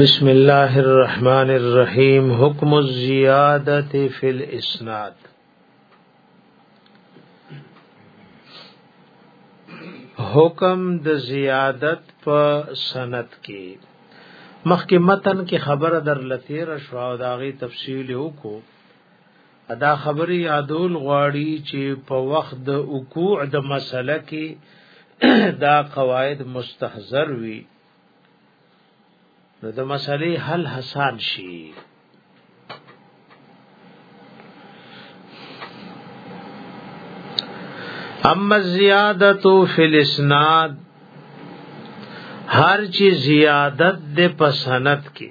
بسم الله الرحمن الرحیم حکم الزیادت فی الاسناد حکم د زیادت په سند کې مخکې متن کې خبره در لتیر شو او داغي تفصیل وکړو دا خبره یادول غواړي چې په وخت د وقوع د مسله کې دا قواعد مستحضر وي نو د مسلې حل حسان شي اما زیادتو فی الاسناد هر چی زیادت د پسند کې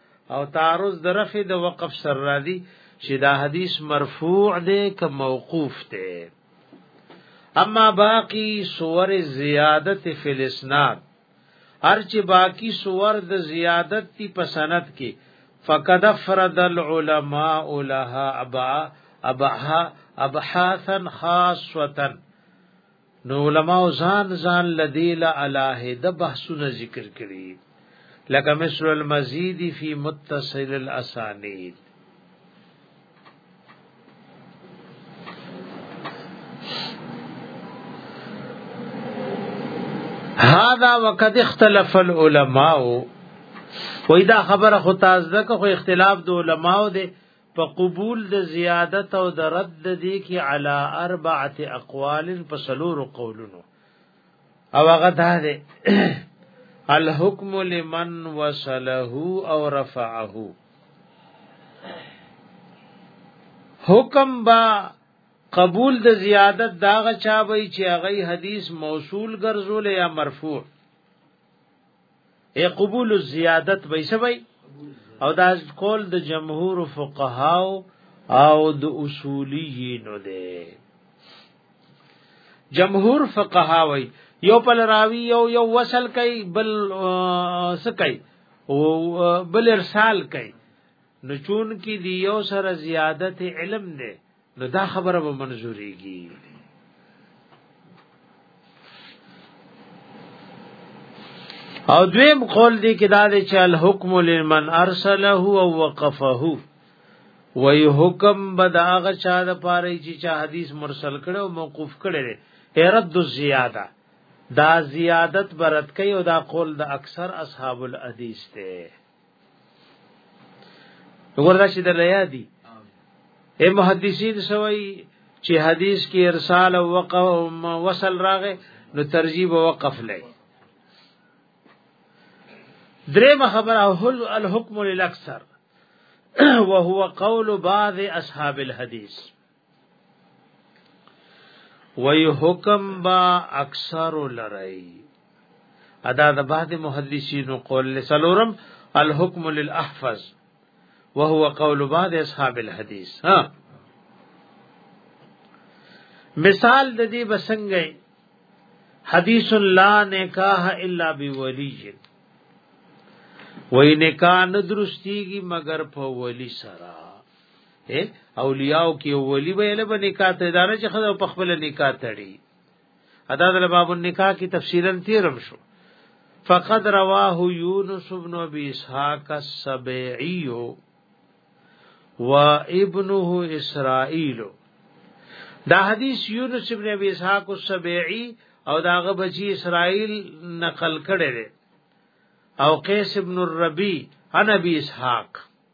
او تعرض درفع د وقف سر را دي چې دا حدیث مرفوع دی که موقوف دی اما باقی صور زیادت فی الاسناد ارچ باقی صور د زیادت تی پسند کې فقد فرد العلماء لها ابا ابها ابحاثا خاصه نو علماء ځان ځان لدیل الاه د بحثونه ذکر کړي لکه مثل المزید فی متصل الاسانید هذا وقد اختلف العلماء وای دا خبره خو تاسو دغه خو اختلاف د علماو دی په قبول د زیادت او د رد د دې کې علا اربعه اقوال په سلور قولونو او هغه دا دی الحكم لمن وصله او رفعه حکم با قبول د زیادت داغه چا وی چې هغه حدیث موصول ګرځول یا مرفوع اے قبول الزیادت به سوي او دا قول د جمهور فقهاو او د اصولیین دی جمهور فقهاوی یو پل راوی یو یو وصل کوي بل سکای او بل ارسال کوي نو چون کې دی یو سره زیادت علم دی نو دا خبره به منزوريږي او دویم قول دی کې دا دی چې الحکم لمن ارسله او وقفه وی حکم بد هغه چا د پاره چې چا حدیث مرسل کړي او موقوف کړي رد الزیاده دا زیادت برت کوي او دا قول د اکثر اصحاب الحدیث ته وګوره دا چې د لیا دي اے محدثین سوي چې حدیث کې ارسال او وقف او وصل راغې نو ترجیب او وقف لای دریم خبره هل الحكم للاکثر وهو قول بعض اصحاب الحديث وی حکم با اکثر لرئی ادا د بعد محدثینو قول لسلورم الحكم للاحفظ وهو قول بعض اصحاب الحديث ها مثال د دې بسنګي حدیث لا نکاح الا بولی وای نکاح ندرستیږي مگر په ولی سره اولیاء کې ولی به له نکاح ته اداره چې خدای په خپل نکاح تړي ادا د باب النکاح کی تفصیلا تیرم شو فقد رواه یونس بن ابي اسحاق السبيعي وابنه اسرائيل دا حدیث یونس ابن ابي اسحاق السبيعي او داغه بچی اسرائيل نقل کړي او قیس ابن الربيع عن ابي اسحاق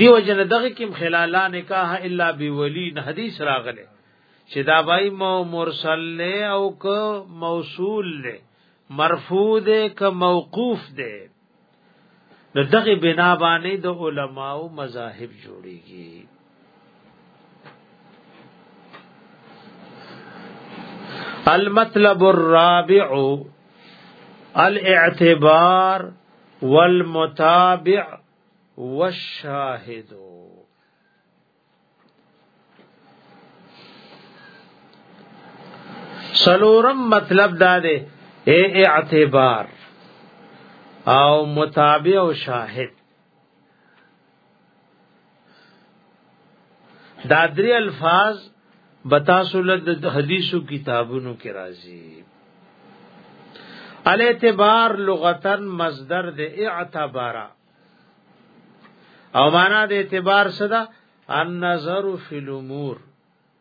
دیو جن دغه کیم خلال لا نکاح الا بولی نه حدیث راغله چې دا بای مو مرسل له او ک موصول له مرفوع ده ک موقوف ده نو دغه بنا باندې د علماو مذاهب جوړیږي المطلب الرابع الاعتبار والمتابع والشاهدو سلورم مطلب داده اے اعتبار او متابع او شاهد دا درې الفاظ بتاسو له حدیثو کتابونو کې راځي الاعتبار لغتن مصدر د اعتبارا او معنا د اعتبار صدا النظر فی الامور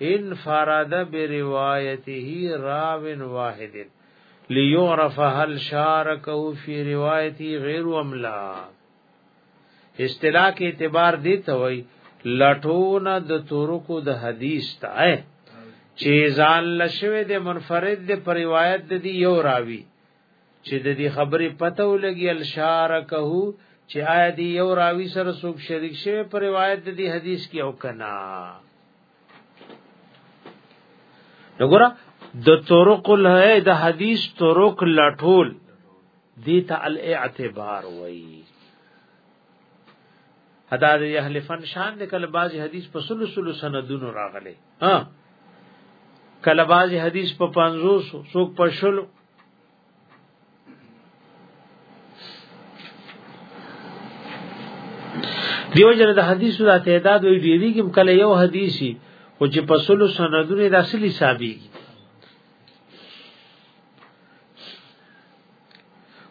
ان فرد بروايته راو واحد ليعرف هل شاركه في روايته غير ام لا اصطلاح کې اعتبار دی ته وای لټون د تورکو د حدیث ته چې ځان لشوه د منفرد د پر روایت د دی یو راوی چې د دې خبرې پته ولګي الشارکه چې آیا دی یو راوی سره څوک شریک شوی پر روایت د دې حدیث کې او کنا وګوره د طرق له د حدیث طرق لټول دي ته الاعتبار وایي ادا د اهل فن شان د کله باز حدیث په سلو سلو سندونو راغلي ها کله باز حدیث په 500 سوک په شلو دیو جن د حدیثو د تعداد وی ډیری کوم کله یو حدیثي خو چې په سلو سندونه د اصلي حسابي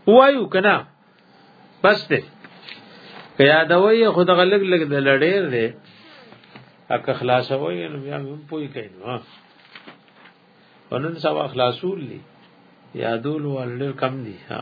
وایو کنا بس ته کیا دا وی خو د غلګ لګ د لړیر دی اک خلاص وای نو بیا هم پوي کین ها ونن سبا خلاصول دي یادول ول ډېر کم دي ها